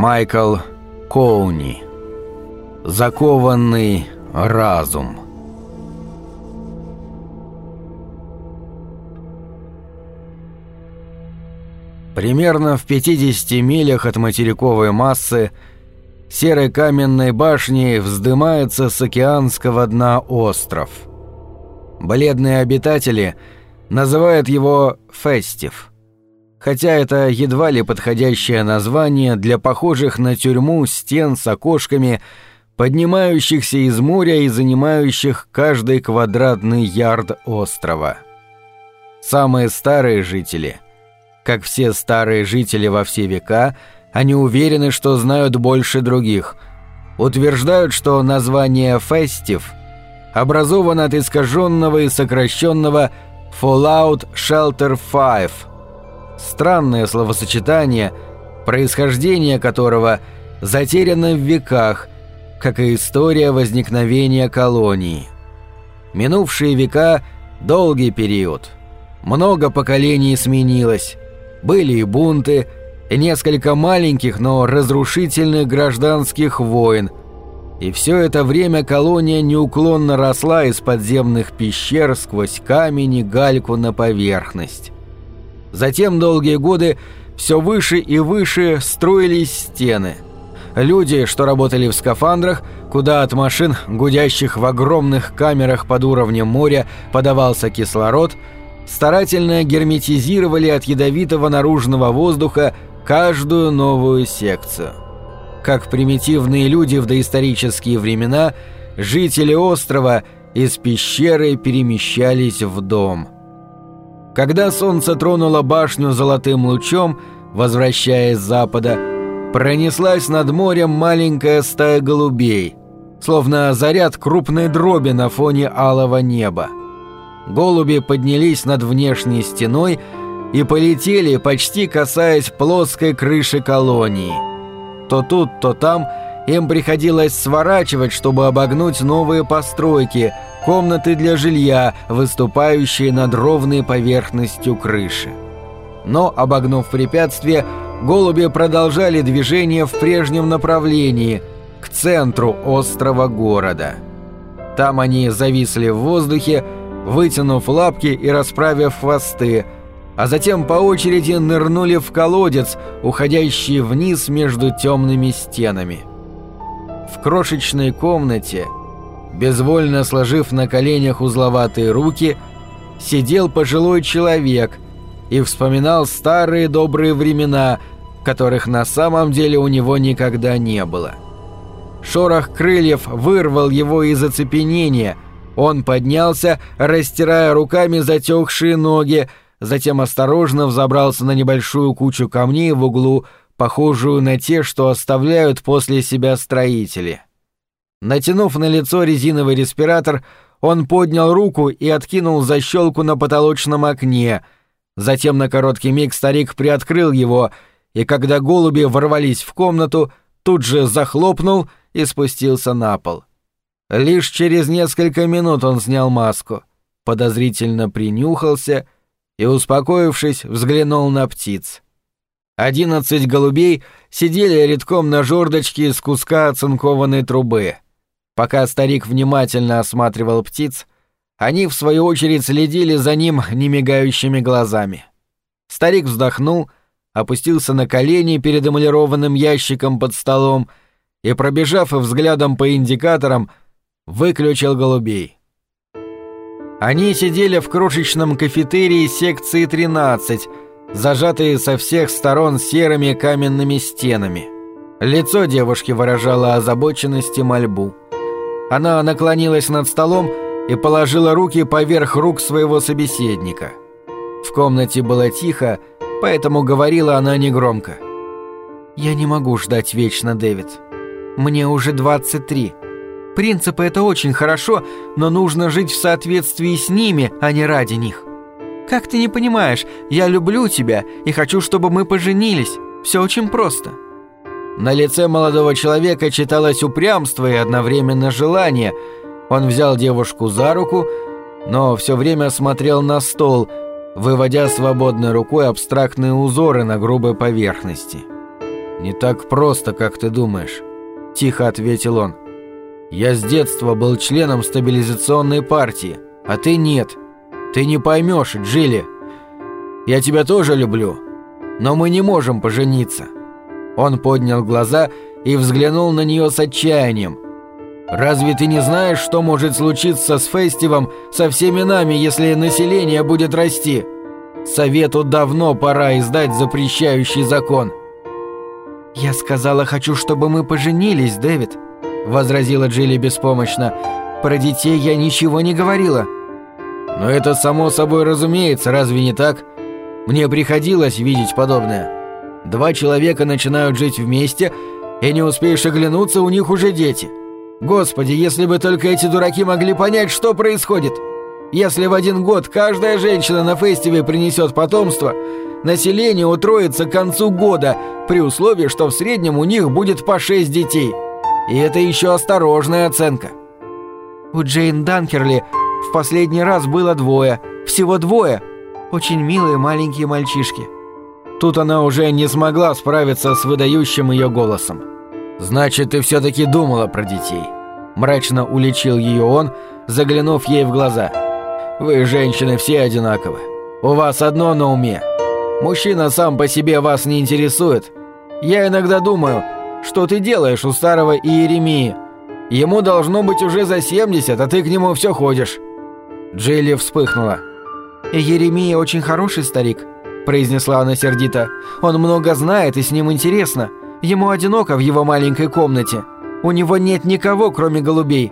Майкл Коуни. Закованный разум. Примерно в 50 милях от материковой массы серой каменной башней вздымается с океанского дна остров. Бледные обитатели называют его «Фестив», хотя это едва ли подходящее название для похожих на тюрьму стен с окошками, поднимающихся из моря и занимающих каждый квадратный ярд острова. Самые старые жители, как все старые жители во все века, они уверены, что знают больше других. Утверждают, что название «Фестив» образовано от искаженного и сокращенного «Fallout Shelter 5», Странное словосочетание, происхождение которого затеряно в веках, как и история возникновения колонии. Минувшие века – долгий период. Много поколений сменилось. Были и бунты, и несколько маленьких, но разрушительных гражданских войн. И все это время колония неуклонно росла из подземных пещер сквозь камень и гальку на поверхность. Затем долгие годы все выше и выше строились стены. Люди, что работали в скафандрах, куда от машин, гудящих в огромных камерах под уровнем моря, подавался кислород, старательно герметизировали от ядовитого наружного воздуха каждую новую секцию. Как примитивные люди в доисторические времена, жители острова из пещеры перемещались в дом – когда солнце тронуло башню золотым лучом, возвращаясь с запада, пронеслась над морем маленькая стая голубей, словно заряд крупной дроби на фоне алого неба. Голуби поднялись над внешней стеной и полетели, почти касаясь плоской крыши колонии. То тут, то там им приходилось сворачивать, чтобы обогнуть новые постройки – комнаты для жилья, выступающие над ровной поверхностью крыши. Но, обогнув препятствие, голуби продолжали движение в прежнем направлении, к центру острова города. Там они зависли в воздухе, вытянув лапки и расправив хвосты, а затем по очереди нырнули в колодец, уходящий вниз между темными стенами. В крошечной комнате – безвольно сложив на коленях узловатые руки, сидел пожилой человек и вспоминал старые добрые времена, которых на самом деле у него никогда не было. Шорох крыльев вырвал его из оцепенения. Он поднялся, растирая руками затекшие ноги, затем осторожно взобрался на небольшую кучу камней в углу, похожую на те, что оставляют после себя строители. Натянув на лицо резиновый респиратор, он поднял руку и откинул защелку на потолочном окне. Затем на короткий миг старик приоткрыл его, и когда голуби ворвались в комнату, тут же захлопнул и спустился на пол. Лишь через несколько минут он снял маску, подозрительно принюхался и, успокоившись, взглянул на птиц. Одиннадцать голубей сидели редком на жердочке из куска оцинкованной трубы — Пока старик внимательно осматривал птиц, они, в свою очередь, следили за ним немигающими глазами. Старик вздохнул, опустился на колени перед эмалированным ящиком под столом и, пробежав взглядом по индикаторам, выключил голубей. Они сидели в крошечном кафетерии секции 13, зажатые со всех сторон серыми каменными стенами. Лицо девушки выражало озабоченность и мольбу. Она наклонилась над столом и положила руки поверх рук своего собеседника. В комнате было тихо, поэтому говорила она негромко. «Я не могу ждать вечно, Дэвид. Мне уже 23. Принципы — это очень хорошо, но нужно жить в соответствии с ними, а не ради них. Как ты не понимаешь, я люблю тебя и хочу, чтобы мы поженились. Все очень просто». На лице молодого человека читалось упрямство и одновременно желание. Он взял девушку за руку, но все время смотрел на стол, выводя свободной рукой абстрактные узоры на грубой поверхности. «Не так просто, как ты думаешь», — тихо ответил он. «Я с детства был членом стабилизационной партии, а ты нет. Ты не поймешь, Джилли. Я тебя тоже люблю, но мы не можем пожениться». Он поднял глаза и взглянул на нее с отчаянием. «Разве ты не знаешь, что может случиться с фестивом со всеми нами, если население будет расти? Совету давно пора издать запрещающий закон». «Я сказала, хочу, чтобы мы поженились, Дэвид», — возразила Джилли беспомощно. «Про детей я ничего не говорила». «Но это само собой разумеется, разве не так? Мне приходилось видеть подобное. Два человека начинают жить вместе, и не успеешь оглянуться, у них уже дети. Господи, если бы только эти дураки могли понять, что происходит. Если в один год каждая женщина на фестивале принесет потомство, население утроится к концу года, при условии, что в среднем у них будет по шесть детей. И это еще осторожная оценка. У Джейн Данкерли в последний раз было двое, всего двое. Очень милые маленькие мальчишки. Тут она уже не смогла справиться с выдающим ее голосом. «Значит, ты все-таки думала про детей?» Мрачно уличил ее он, заглянув ей в глаза. «Вы, женщины, все одинаковы. У вас одно на уме. Мужчина сам по себе вас не интересует. Я иногда думаю, что ты делаешь у старого Иеремии? Ему должно быть уже за 70, а ты к нему все ходишь». Джилли вспыхнула. «Еремия очень хороший старик», произнесла она сердито. «Он много знает, и с ним интересно. Ему одиноко в его маленькой комнате. У него нет никого, кроме голубей.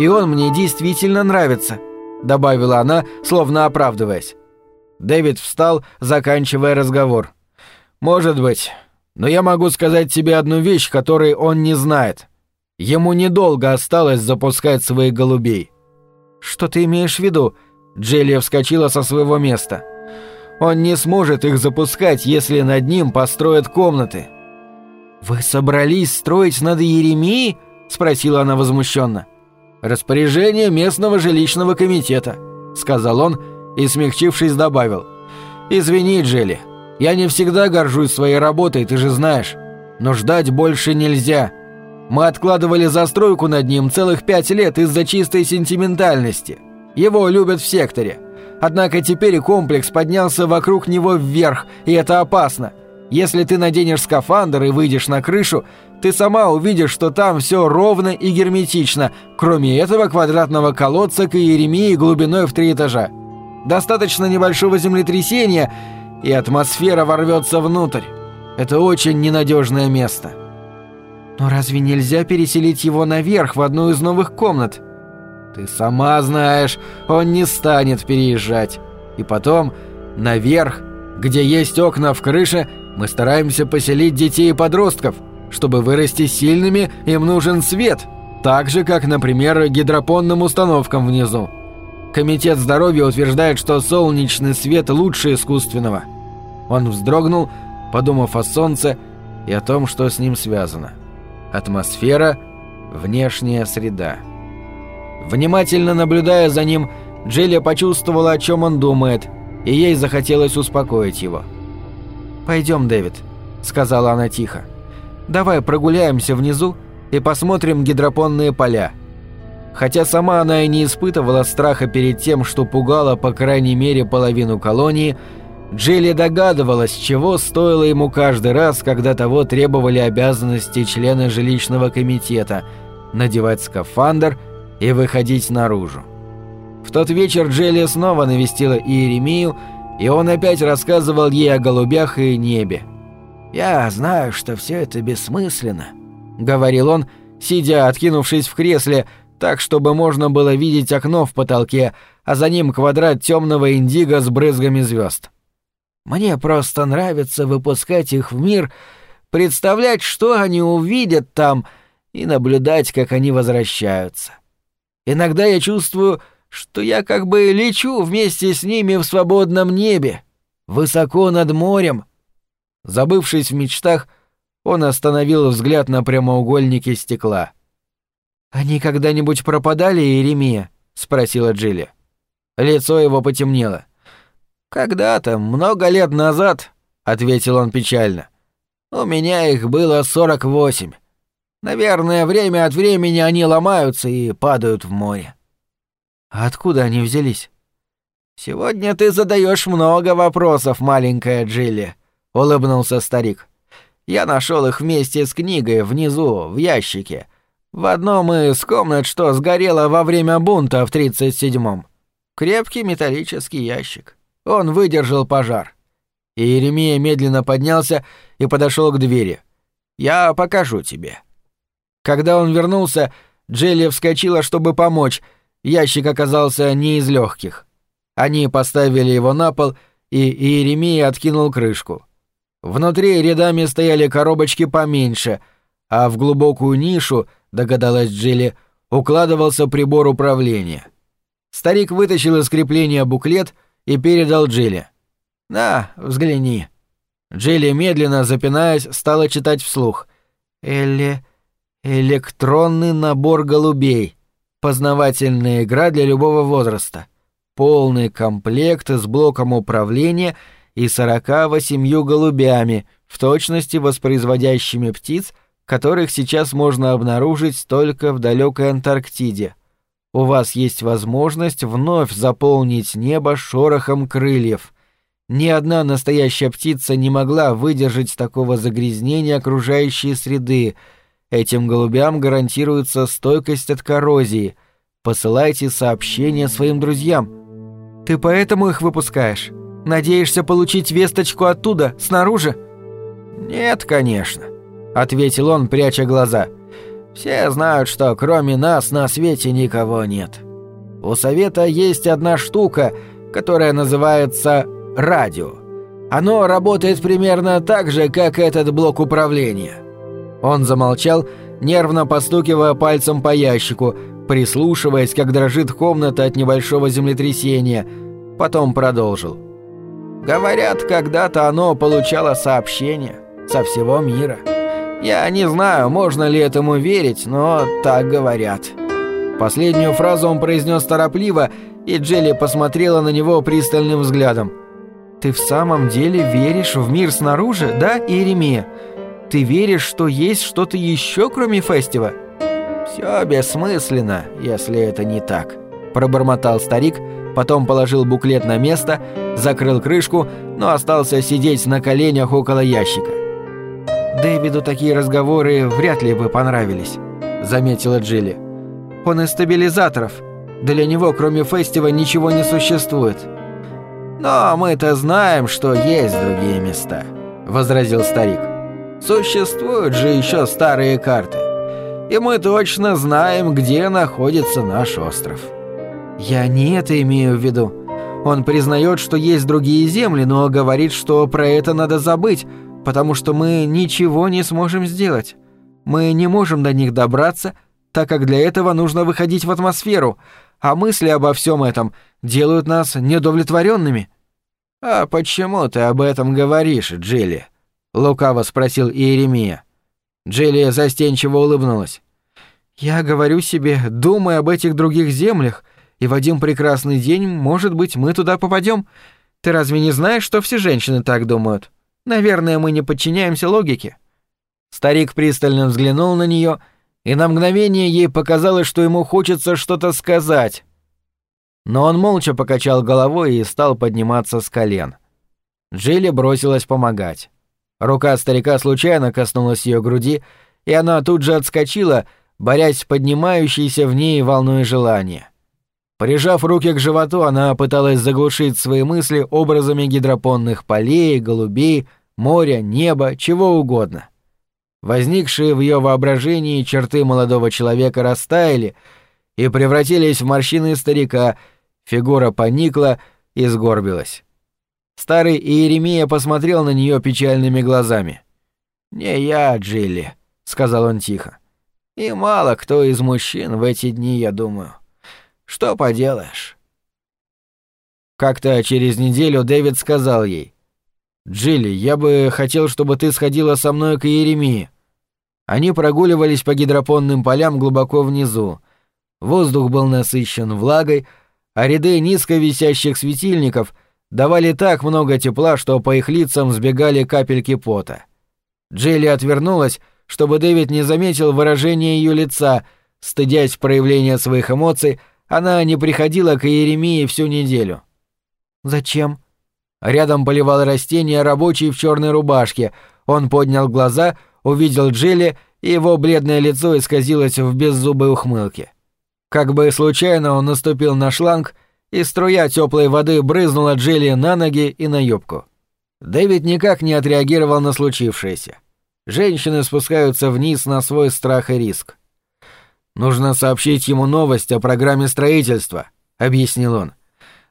И он мне действительно нравится», — добавила она, словно оправдываясь. Дэвид встал, заканчивая разговор. «Может быть. Но я могу сказать тебе одну вещь, которой он не знает. Ему недолго осталось запускать своих голубей». «Что ты имеешь в виду?» Джелия вскочила со своего места. Он не сможет их запускать, если над ним построят комнаты». «Вы собрались строить над Еремией?» — спросила она возмущенно. «Распоряжение местного жилищного комитета», — сказал он и, смягчившись, добавил. «Извини, Джелли, я не всегда горжусь своей работой, ты же знаешь. Но ждать больше нельзя. Мы откладывали застройку над ним целых пять лет из-за чистой сентиментальности. Его любят в секторе. Однако теперь комплекс поднялся вокруг него вверх, и это опасно. Если ты наденешь скафандр и выйдешь на крышу, ты сама увидишь, что там все ровно и герметично, кроме этого квадратного колодца к Иеремии глубиной в три этажа. Достаточно небольшого землетрясения, и атмосфера ворвется внутрь. Это очень ненадежное место. Но разве нельзя переселить его наверх в одну из новых комнат? Ты сама знаешь, он не станет переезжать. И потом, наверх, где есть окна в крыше, мы стараемся поселить детей и подростков. Чтобы вырасти сильными, им нужен свет. Так же, как, например, гидропонным установкам внизу. Комитет здоровья утверждает, что солнечный свет лучше искусственного. Он вздрогнул, подумав о солнце и о том, что с ним связано. Атмосфера, внешняя среда. Внимательно наблюдая за ним, Джилли почувствовала, о чем он думает, и ей захотелось успокоить его. «Пойдем, Дэвид», — сказала она тихо. «Давай прогуляемся внизу и посмотрим гидропонные поля». Хотя сама она и не испытывала страха перед тем, что пугала по крайней мере половину колонии, Джилли догадывалась, чего стоило ему каждый раз, когда того требовали обязанности члена жилищного комитета – надевать скафандр – и выходить наружу. В тот вечер Джелли снова навестила Иеремию, и он опять рассказывал ей о голубях и небе. «Я знаю, что все это бессмысленно», — говорил он, сидя, откинувшись в кресле, так, чтобы можно было видеть окно в потолке, а за ним квадрат темного индиго с брызгами звезд. «Мне просто нравится выпускать их в мир, представлять, что они увидят там, и наблюдать, как они возвращаются. Иногда я чувствую, что я как бы лечу вместе с ними в свободном небе, высоко над морем. Забывшись в мечтах, он остановил взгляд на прямоугольнике стекла. «Они когда-нибудь пропадали, Иеремия?» — спросила Джилли. Лицо его потемнело. «Когда-то, много лет назад», — ответил он печально. У меня их было 48. Наверное, время от времени они ломаются и падают в море. А откуда они взялись? Сегодня ты задаешь много вопросов, маленькая Джилли, улыбнулся старик. Я нашел их вместе с книгой внизу, в ящике. В одном из комнат, что сгорело во время бунта в 37-м. Крепкий металлический ящик. Он выдержал пожар. И Еремия медленно поднялся и подошел к двери. «Я покажу тебе». Когда он вернулся, Джелли вскочила, чтобы помочь. Ящик оказался не из легких. Они поставили его на пол, и Иеремия откинул крышку. Внутри рядами стояли коробочки поменьше, а в глубокую нишу, догадалась Джилли, укладывался прибор управления. Старик вытащил из крепления буклет и передал Джилли. «На, взгляни». Джилли, медленно запинаясь, стала читать вслух. «Эле... электронный набор голубей. Познавательная игра для любого возраста. Полный комплект с блоком управления — и сорока восемью голубями, в точности воспроизводящими птиц, которых сейчас можно обнаружить только в далекой Антарктиде. У вас есть возможность вновь заполнить небо шорохом крыльев. Ни одна настоящая птица не могла выдержать такого загрязнения окружающей среды. Этим голубям гарантируется стойкость от коррозии. Посылайте сообщения своим друзьям. Ты поэтому их выпускаешь? Надеешься получить весточку оттуда, снаружи?» «Нет, конечно», — ответил он, пряча глаза. «Все знают, что кроме нас на свете никого нет. У Совета есть одна штука, которая называется радио. Оно работает примерно так же, как этот блок управления». Он замолчал, нервно постукивая пальцем по ящику, прислушиваясь, как дрожит комната от небольшого землетрясения, потом продолжил. Говорят, когда-то оно получало сообщения со всего мира. Я не знаю, можно ли этому верить, но так говорят. Последнюю фразу он произнес торопливо, и Джелли посмотрела на него пристальным взглядом. «Ты в самом деле веришь в мир снаружи, да, Иеремия? Ты веришь, что есть что-то еще, кроме фестива?» «Все бессмысленно, если это не так», — пробормотал старик, — потом положил буклет на место, закрыл крышку, но остался сидеть на коленях около ящика. «Дэвиду такие разговоры вряд ли бы понравились», — заметила Джилли. «Он из стабилизаторов. Для него, кроме фестива, ничего не существует». «Но мы-то знаем, что есть другие места», — возразил старик. «Существуют же еще старые карты. И мы точно знаем, где находится наш остров». «Я не это имею в виду. Он признает, что есть другие земли, но говорит, что про это надо забыть, потому что мы ничего не сможем сделать. Мы не можем до них добраться, так как для этого нужно выходить в атмосферу, а мысли обо всем этом делают нас недовлетворенными». «А почему ты об этом говоришь, Джилли?» — лукаво спросил Иеремия. Джилли застенчиво улыбнулась. «Я говорю себе, думай об этих других землях, и в один прекрасный день, может быть, мы туда попадем. Ты разве не знаешь, что все женщины так думают? Наверное, мы не подчиняемся логике». Старик пристально взглянул на нее, и на мгновение ей показалось, что ему хочется что-то сказать. Но он молча покачал головой и стал подниматься с колен. Джилли бросилась помогать. Рука старика случайно коснулась ее груди, и она тут же отскочила, борясь с поднимающейся в ней волной желания. Прижав руки к животу, она пыталась заглушить свои мысли образами гидропонных полей, голубей, моря, неба, чего угодно. Возникшие в ее воображении черты молодого человека растаяли и превратились в морщины старика, фигура поникла и сгорбилась. Старый Иеремия посмотрел на нее печальными глазами. «Не я, Джилли», — сказал он тихо. «И мало кто из мужчин в эти дни, я думаю». Что поделаешь?» Как-то через неделю Дэвид сказал ей. «Джилли, я бы хотел, чтобы ты сходила со мной к Иеремии». Они прогуливались по гидропонным полям глубоко внизу. Воздух был насыщен влагой, а ряды низко висящих светильников давали так много тепла, что по их лицам сбегали капельки пота. Джилли отвернулась, чтобы Дэвид не заметил выражения ее лица, стыдясь проявления своих эмоций, она не приходила к Иеремии всю неделю. «Зачем?» Рядом поливал растение рабочий в черной рубашке. Он поднял глаза, увидел Джилли, и его бледное лицо исказилось в беззубой ухмылке. Как бы случайно он наступил на шланг, и струя теплой воды брызнула Джилли на ноги и на юбку. Дэвид никак не отреагировал на случившееся. Женщины спускаются вниз на свой страх и риск. «Нужно сообщить ему новость о программе строительства», — объяснил он.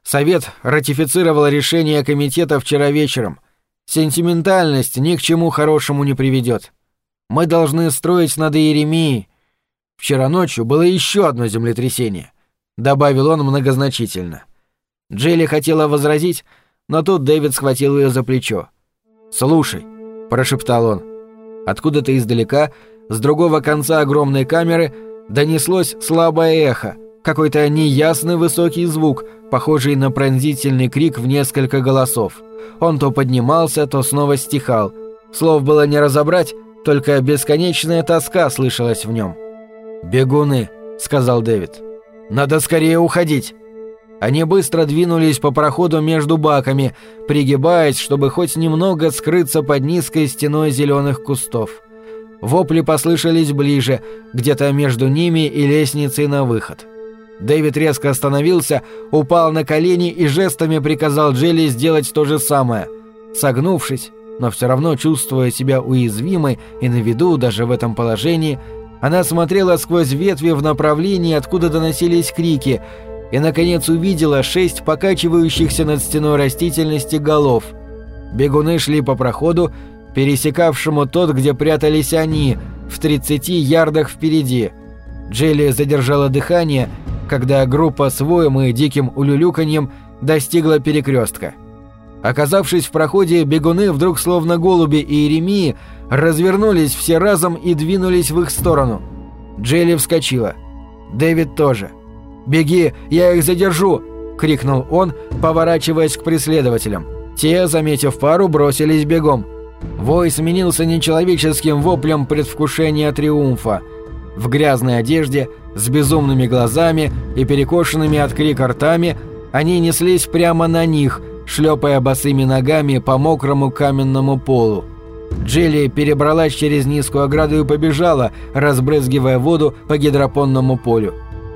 «Совет ратифицировал решение комитета вчера вечером. Сентиментальность ни к чему хорошему не приведет. Мы должны строить над Иеремией. Вчера ночью было еще одно землетрясение», — добавил он многозначительно. Джилли хотела возразить, но тут Дэвид схватил ее за плечо. «Слушай», — прошептал он, — Откуда-то издалека, с другого конца огромной камеры, донеслось слабое эхо, какой-то неясный высокий звук, похожий на пронзительный крик в несколько голосов. Он то поднимался, то снова стихал. Слов было не разобрать, только бесконечная тоска слышалась в нем. «Бегуны», — сказал Дэвид. «Надо скорее уходить». Они быстро двинулись по проходу между баками, пригибаясь, чтобы хоть немного скрыться под низкой стеной зеленых кустов. Вопли послышались ближе, где-то между ними и лестницей на выход. Дэвид резко остановился, упал на колени и жестами приказал Джелли сделать то же самое. Согнувшись, но все равно чувствуя себя уязвимой и на виду даже в этом положении, она смотрела сквозь ветви в направлении, откуда доносились крики – и, наконец, увидела шесть покачивающихся над стеной растительности голов. Бегуны шли по проходу, пересекавшему тот, где прятались они, в 30 ярдах впереди. Джилли задержала дыхание, когда группа с воем и диким улюлюканьем достигла перекрестка. Оказавшись в проходе, бегуны вдруг словно голуби и Иеремии развернулись все разом и двинулись в их сторону. Джилли вскочила. Дэвид тоже. — «Беги, я их задержу!» — крикнул он, поворачиваясь к преследователям. Те, заметив пару, бросились бегом. Вой сменился нечеловеческим воплем предвкушения триумфа. В грязной одежде, с безумными глазами и перекошенными от крика ртами, они неслись прямо на них, шлепая босыми ногами по мокрому каменному полу. Джилли перебралась через низкую ограду и побежала, разбрызгивая воду по гидропонному полю.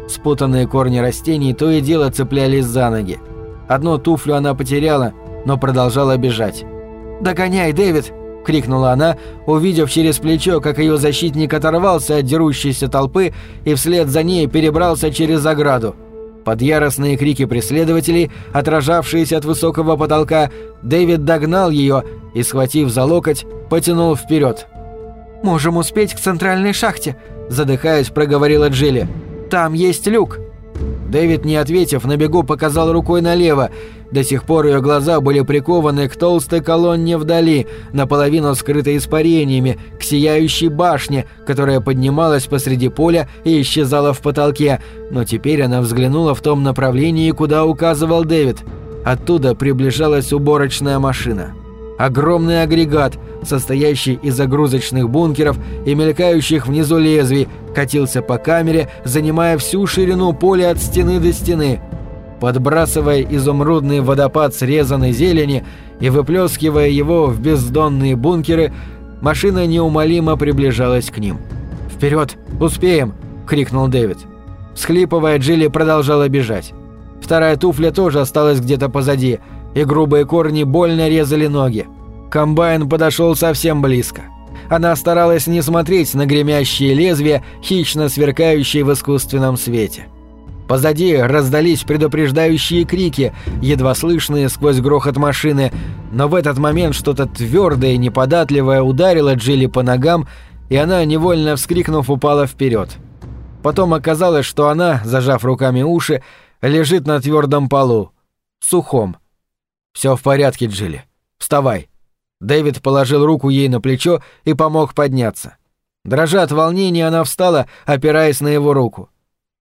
Спутанные корни растений то и дело цеплялись за ноги. Одну туфлю она потеряла, но продолжала бежать. «Догоняй, Дэвид!» — крикнула она, увидев через плечо, как ее защитник оторвался от дерущейся толпы и вслед за ней перебрался через ограду. Под яростные крики преследователей, отражавшиеся от высокого потолка, Дэвид догнал ее и, схватив за локоть, потянул вперед. «Можем успеть к центральной шахте», — задыхаясь, проговорила Джилли. Там есть люк!» Дэвид, не ответив, на бегу показал рукой налево. До сих пор ее глаза были прикованы к толстой колонне вдали, наполовину скрытой испарениями, к сияющей башне, которая поднималась посреди поля и исчезала в потолке. Но теперь она взглянула в том направлении, куда указывал Дэвид. Оттуда приближалась уборочная машина. Огромный агрегат, состоящий из загрузочных бункеров и мелькающих внизу лезвий, катился по камере, занимая всю ширину поля от стены до стены. Подбрасывая изумрудный водопад срезанной зелени и выплескивая его в бездонные бункеры, машина неумолимо приближалась к ним. «Вперед! Успеем!» — крикнул Дэвид. Схлипывая, Джилли продолжала бежать. Вторая туфля тоже осталась где-то позади — и грубые корни больно резали ноги. Комбайн подошел совсем близко. Она старалась не смотреть на гремящие лезвия, хищно сверкающие в искусственном свете. Позади раздались предупреждающие крики, едва слышные сквозь грохот машины, но в этот момент что-то твердое и неподатливое ударило Джилли по ногам, и она, невольно вскрикнув, упала вперед. Потом оказалось, что она, зажав руками уши, лежит на твердом полу, сухом, «Все в порядке, Джилли. Вставай». Дэвид положил руку ей на плечо и помог подняться. Дрожа от волнения, она встала, опираясь на его руку.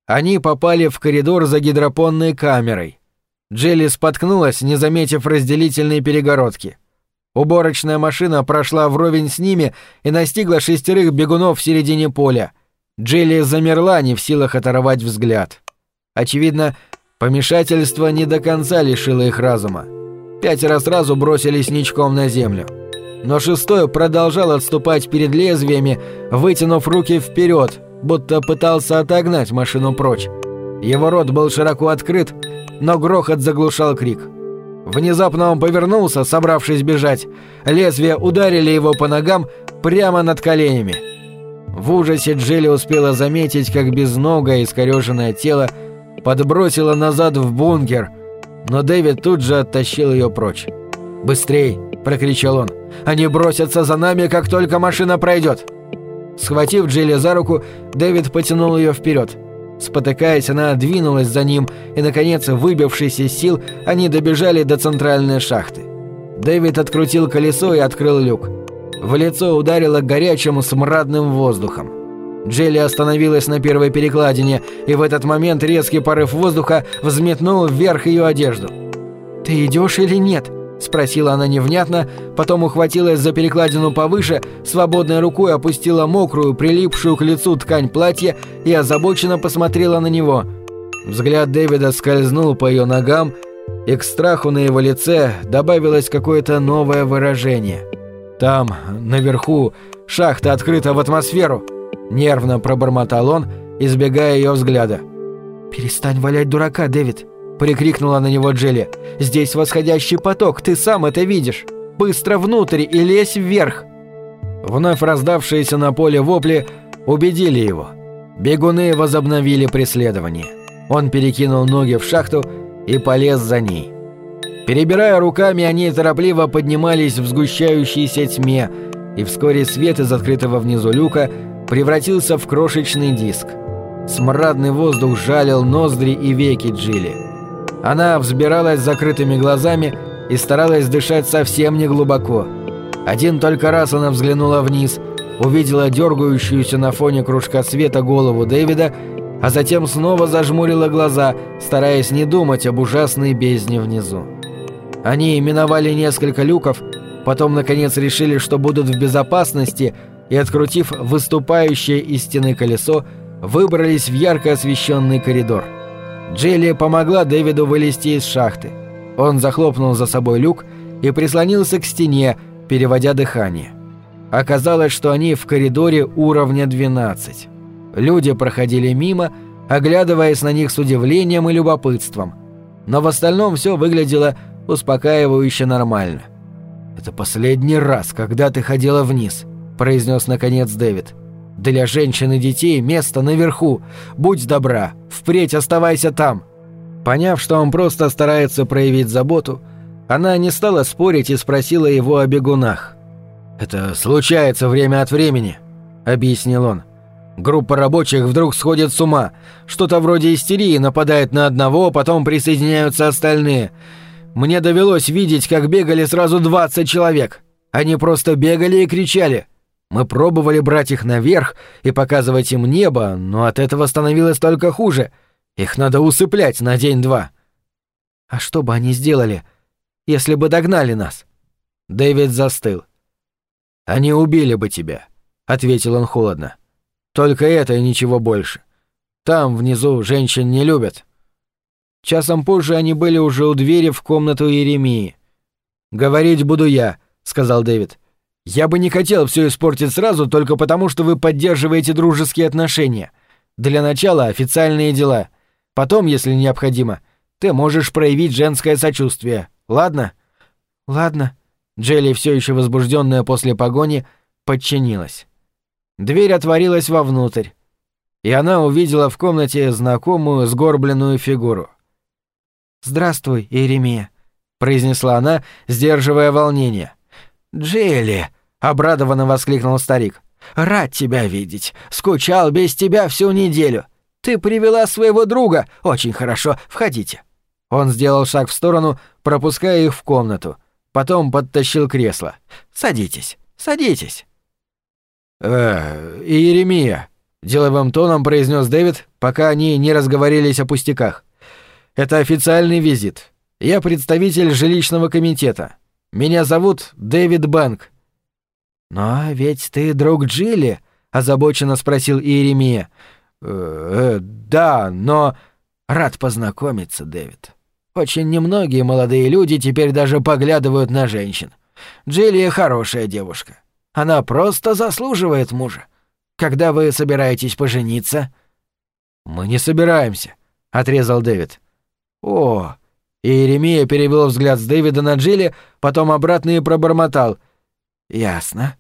Они попали в коридор за гидропонной камерой. Джилли споткнулась, не заметив разделительной перегородки. Уборочная машина прошла вровень с ними и настигла шестерых бегунов в середине поля. Джилли замерла, не в силах оторвать взгляд. Очевидно, помешательство не до конца лишило их разума. Пятеро сразу бросились ничком на землю. Но шестой продолжал отступать перед лезвиями, вытянув руки вперед, будто пытался отогнать машину прочь. Его рот был широко открыт, но грохот заглушал крик. Внезапно он повернулся, собравшись бежать. Лезвия ударили его по ногам прямо над коленями. В ужасе Джилли успела заметить, как безногое искорёженное тело подбросило назад в бункер, но Дэвид тут же оттащил ее прочь. «Быстрей!» – прокричал он. «Они бросятся за нами, как только машина пройдет!» Схватив Джилли за руку, Дэвид потянул ее вперед. Спотыкаясь, она двинулась за ним, и, наконец, выбившись из сил, они добежали до центральной шахты. Дэвид открутил колесо и открыл люк. В лицо ударило горячим смрадным воздухом. Джилли остановилась на первой перекладине, и в этот момент резкий порыв воздуха взметнул вверх ее одежду. «Ты идешь или нет?» – спросила она невнятно, потом ухватилась за перекладину повыше, свободной рукой опустила мокрую, прилипшую к лицу ткань платья и озабоченно посмотрела на него. Взгляд Дэвида скользнул по ее ногам, и к страху на его лице добавилось какое-то новое выражение. «Там, наверху, шахта открыта в атмосферу», – нервно пробормотал он, избегая ее взгляда. «Перестань валять дурака, Дэвид», Прикрикнула на него Джилли. «Здесь восходящий поток, ты сам это видишь! Быстро внутрь и лезь вверх!» Вновь раздавшиеся на поле вопли убедили его. Бегуны возобновили преследование. Он перекинул ноги в шахту и полез за ней. Перебирая руками, они торопливо поднимались в сгущающейся тьме, и вскоре свет из открытого внизу люка превратился в крошечный диск. Смрадный воздух жалил ноздри и веки Джилли. Она взбиралась закрытыми глазами и старалась дышать совсем не глубоко. Один только раз она взглянула вниз, увидела дергающуюся на фоне кружка света голову Дэвида, а затем снова зажмурила глаза, стараясь не думать об ужасной бездне внизу. Они миновали несколько люков, потом наконец решили, что будут в безопасности, и, открутив выступающее из стены колесо, выбрались в ярко освещенный коридор – Джилли помогла Дэвиду вылезти из шахты. Он захлопнул за собой люк и прислонился к стене, переводя дыхание. Оказалось, что они в коридоре уровня 12. Люди проходили мимо, оглядываясь на них с удивлением и любопытством. Но в остальном все выглядело успокаивающе нормально. «Это последний раз, когда ты ходила вниз», – произнес наконец Дэвид. Для женщин и детей место наверху. Будь добра, впредь оставайся там». Поняв, что он просто старается проявить заботу, она не стала спорить и спросила его о бегунах. «Это случается время от времени», — объяснил он. «Группа рабочих вдруг сходит с ума. Что-то вроде истерии нападает на одного, потом присоединяются остальные. Мне довелось видеть, как бегали сразу 20 человек. Они просто бегали и кричали. Мы пробовали брать их наверх и показывать им небо, но от этого становилось только хуже. Их надо усыплять на день-два. А что бы они сделали, если бы догнали нас? Дэвид застыл. Они убили бы тебя, ответил он холодно. Только это и ничего больше. Там внизу женщин не любят. Часом позже они были уже у двери в комнату Еремии. «Говорить буду я», — сказал Дэвид. Я бы не хотел все испортить сразу только потому, что вы поддерживаете дружеские отношения. Для начала официальные дела. Потом, если необходимо, ты можешь проявить женское сочувствие. Ладно? Ладно. Джелли, все еще возбужденная после погони, подчинилась. Дверь отворилась вовнутрь, и она увидела в комнате знакомую сгорбленную фигуру. «Здравствуй, Иеремия», — произнесла она, сдерживая волнение. «Джилли!» — обрадованно воскликнул старик. «Рад тебя видеть. Скучал без тебя всю неделю. Ты привела своего друга. Очень хорошо. Входите». Он сделал шаг в сторону, пропуская их в комнату. Потом подтащил кресло. «Садитесь, садитесь». «Э, Иеремия», — деловым тоном произнес Дэвид, пока они не разговорились о пустяках. «Это официальный визит. Я представитель жилищного комитета. Меня зовут Дэвид Бэнк». «Но ведь ты друг Джилли?» — озабоченно спросил Иеремия. «Э, э, «Да, но...» «Рад познакомиться, Дэвид. Очень немногие молодые люди теперь даже поглядывают на женщин. Джилли хорошая девушка. Она просто заслуживает мужа. Когда вы собираетесь пожениться?» «Мы не собираемся», — отрезал Дэвид. «О!» Иеремия перевел взгляд с Дэвида на Джилли, потом обратно и пробормотал. «Ясно.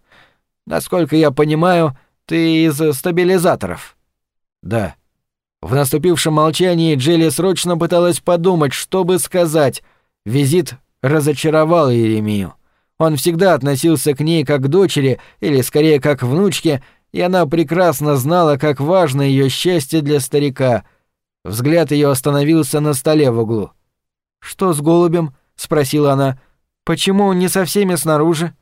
Насколько я понимаю, ты из стабилизаторов?» «Да». В наступившем молчании Джилли срочно пыталась подумать, что бы сказать. Визит разочаровал Иеремию. Он всегда относился к ней как к дочери, или скорее как к внучке, и она прекрасно знала, как важно ее счастье для старика. Взгляд ее остановился на столе в углу. «Что с голубем?» — спросила она. «Почему не со всеми снаружи?»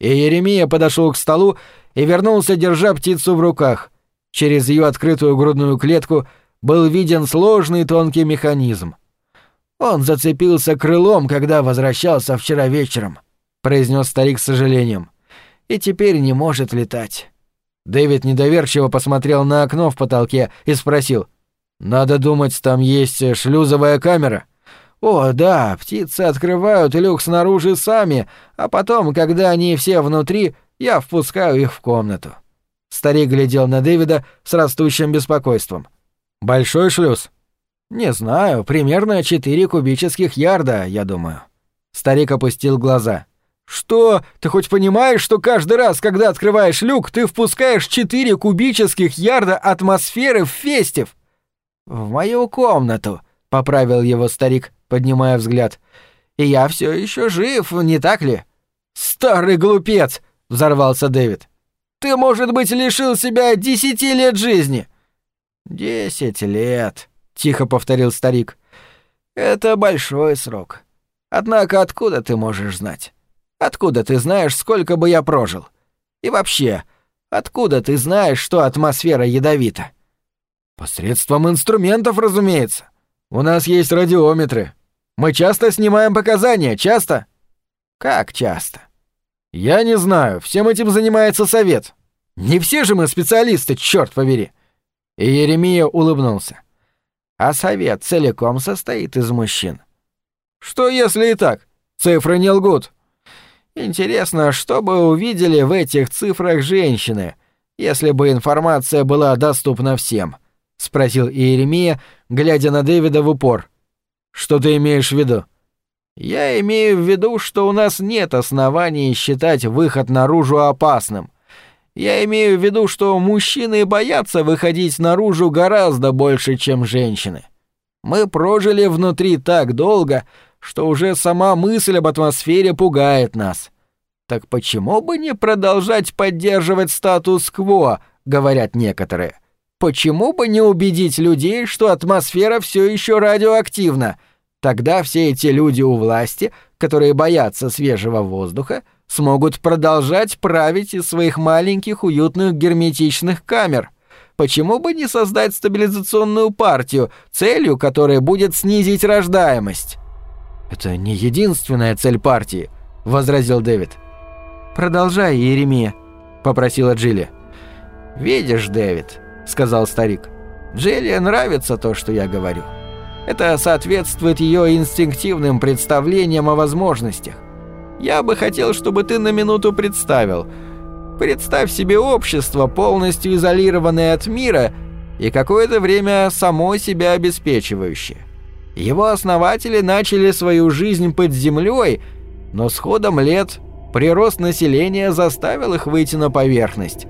И Еремия подошел к столу и вернулся, держа птицу в руках. Через ее открытую грудную клетку был виден сложный тонкий механизм. «Он зацепился крылом, когда возвращался вчера вечером», — произнес старик с сожалением. «И теперь не может летать». Дэвид недоверчиво посмотрел на окно в потолке и спросил. «Надо думать, там есть шлюзовая камера?» «О, да, птицы открывают люк снаружи сами, а потом, когда они все внутри, я впускаю их в комнату». Старик глядел на Дэвида с растущим беспокойством. «Большой шлюз?» «Не знаю, примерно четыре кубических ярда, я думаю». Старик опустил глаза. «Что? Ты хоть понимаешь, что каждый раз, когда открываешь люк, ты впускаешь четыре кубических ярда атмосферы в фестив?» «В мою комнату», — поправил его старик, поднимая взгляд. «И я все еще жив, не так ли?» «Старый глупец!» — взорвался Дэвид. «Ты, может быть, лишил себя десяти лет жизни?» «Десять лет», — тихо повторил старик. «Это большой срок. Однако откуда ты можешь знать? Откуда ты знаешь, сколько бы я прожил? И вообще, откуда ты знаешь, что атмосфера ядовита?» «Посредством инструментов, разумеется. У нас есть радиометры. Мы часто снимаем показания, часто?» «Как часто?» «Я не знаю, всем этим занимается совет. Не все же мы специалисты, черт побери!» И Еремия улыбнулся. «А совет целиком состоит из мужчин». «Что если и так? Цифры не лгут». «Интересно, что бы увидели в этих цифрах женщины, если бы информация была доступна всем?» — спросил Иеремия, глядя на Дэвида в упор. «Что ты имеешь в виду?» «Я имею в виду, что у нас нет оснований считать выход наружу опасным. Я имею в виду, что мужчины боятся выходить наружу гораздо больше, чем женщины. Мы прожили внутри так долго, что уже сама мысль об атмосфере пугает нас. Так почему бы не продолжать поддерживать статус-кво, говорят некоторые. Почему бы не убедить людей, что атмосфера все еще радиоактивна? Тогда все эти люди у власти, которые боятся свежего воздуха, смогут продолжать править из своих маленьких уютных герметичных камер. Почему бы не создать стабилизационную партию, целью которой будет снизить рождаемость? Это не единственная цель партии, возразил Дэвид. Продолжай, Еремия, попросила Джилли. Видишь, Дэвид, — сказал старик. «Джилли нравится то, что я говорю. Это соответствует ее инстинктивным представлениям о возможностях. Я бы хотел, чтобы ты на минуту представил. Представь себе общество, полностью изолированное от мира и какое-то время само себя обеспечивающее. Его основатели начали свою жизнь под землей, но с ходом лет прирост населения заставил их выйти на поверхность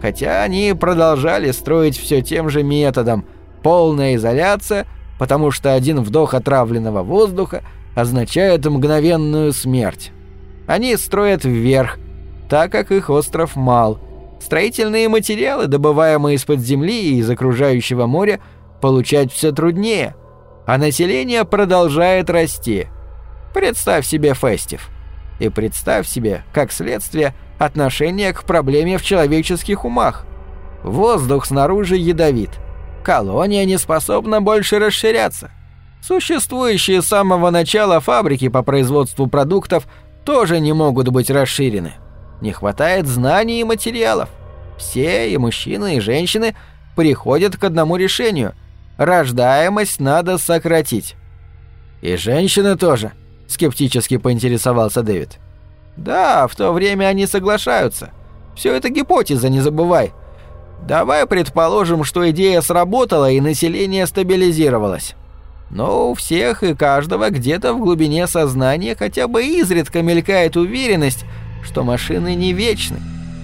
хотя они продолжали строить все тем же методом – полная изоляция, потому что один вдох отравленного воздуха означает мгновенную смерть. Они строят вверх, так как их остров мал. Строительные материалы, добываемые из-под земли и из окружающего моря, получать все труднее, а население продолжает расти. Представь себе фестив. И представь себе, как следствие – отношение к проблеме в человеческих умах. Воздух снаружи ядовит. Колония не способна больше расширяться. Существующие с самого начала фабрики по производству продуктов тоже не могут быть расширены. Не хватает знаний и материалов. Все, и мужчины, и женщины, приходят к одному решению. Рождаемость надо сократить. «И женщины тоже?» – скептически поинтересовался Дэвид. «Да, в то время они соглашаются. Все это гипотеза, не забывай. Давай предположим, что идея сработала и население стабилизировалось. Но у всех и каждого где-то в глубине сознания хотя бы изредка мелькает уверенность, что машины не вечны,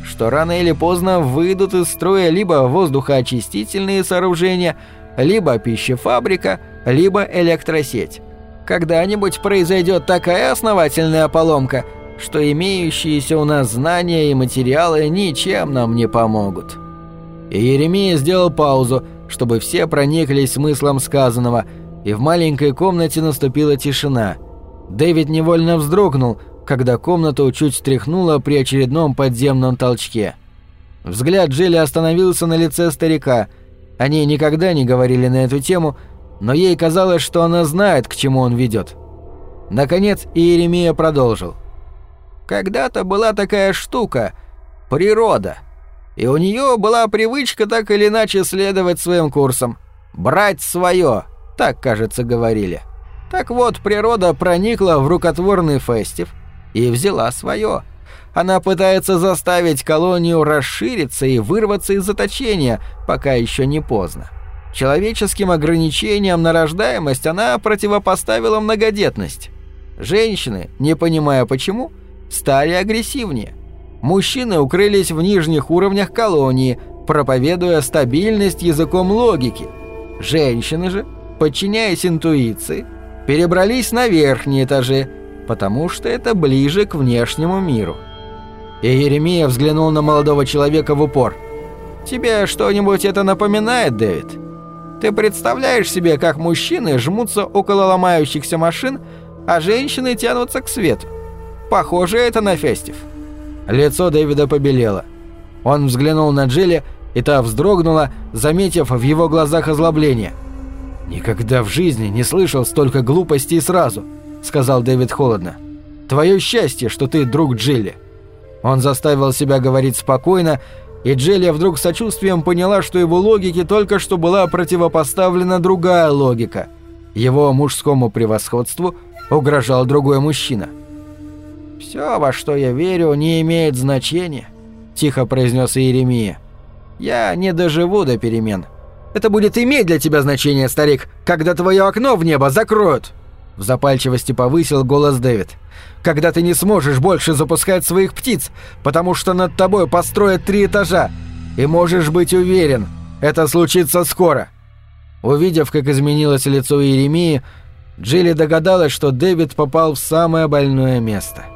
что рано или поздно выйдут из строя либо воздухоочистительные сооружения, либо пищефабрика, либо электросеть. Когда-нибудь произойдет такая основательная поломка, что имеющиеся у нас знания и материалы ничем нам не помогут. И Еремия сделал паузу, чтобы все прониклись смыслом сказанного, и в маленькой комнате наступила тишина. Дэвид невольно вздрогнул, когда комнату чуть стряхнуло при очередном подземном толчке. Взгляд Джилли остановился на лице старика. Они никогда не говорили на эту тему, но ей казалось, что она знает, к чему он ведет. Наконец Иеремия продолжил. «Когда-то была такая штука — природа, и у нее была привычка так или иначе следовать своим курсам. Брать свое, так, кажется, говорили. Так вот, природа проникла в рукотворный фестив — и взяла свое. Она пытается заставить колонию расшириться и вырваться из заточения, пока еще не поздно. Человеческим ограничениям на рождаемость она противопоставила многодетность. Женщины, не понимая почему, стали агрессивнее. Мужчины укрылись в нижних уровнях колонии, проповедуя стабильность языком логики. Женщины же, подчиняясь интуиции, перебрались на верхние этажи, потому что это ближе к внешнему миру. И Еремия взглянул на молодого человека в упор. «Тебе что-нибудь это напоминает, Дэвид? Ты представляешь себе, как мужчины жмутся около ломающихся машин, а женщины тянутся к свету? Похоже это на фестив». Лицо Дэвида побелело. Он взглянул на Джилли, и та вздрогнула, заметив в его глазах озлобление. «Никогда в жизни не слышал столько глупостей сразу», сказал Дэвид холодно. «Твое счастье, что ты друг Джилли». Он заставил себя говорить спокойно, и Джилли вдруг сочувствием поняла, что его логике только что была противопоставлена другая логика. Его мужскому превосходству угрожал другой мужчина. «Все, во что я верю, не имеет значения», – тихо произнес Иеремия. «Я не доживу до перемен». «Это будет иметь для тебя значение, старик, когда твое окно в небо закроют!» В запальчивости повысил голос Дэвид. «Когда ты не сможешь больше запускать своих птиц, потому что над тобой построят три этажа. И можешь быть уверен, это случится скоро». Увидев, как изменилось лицо Иеремии, Джилли догадалась, что Дэвид попал в самое больное место –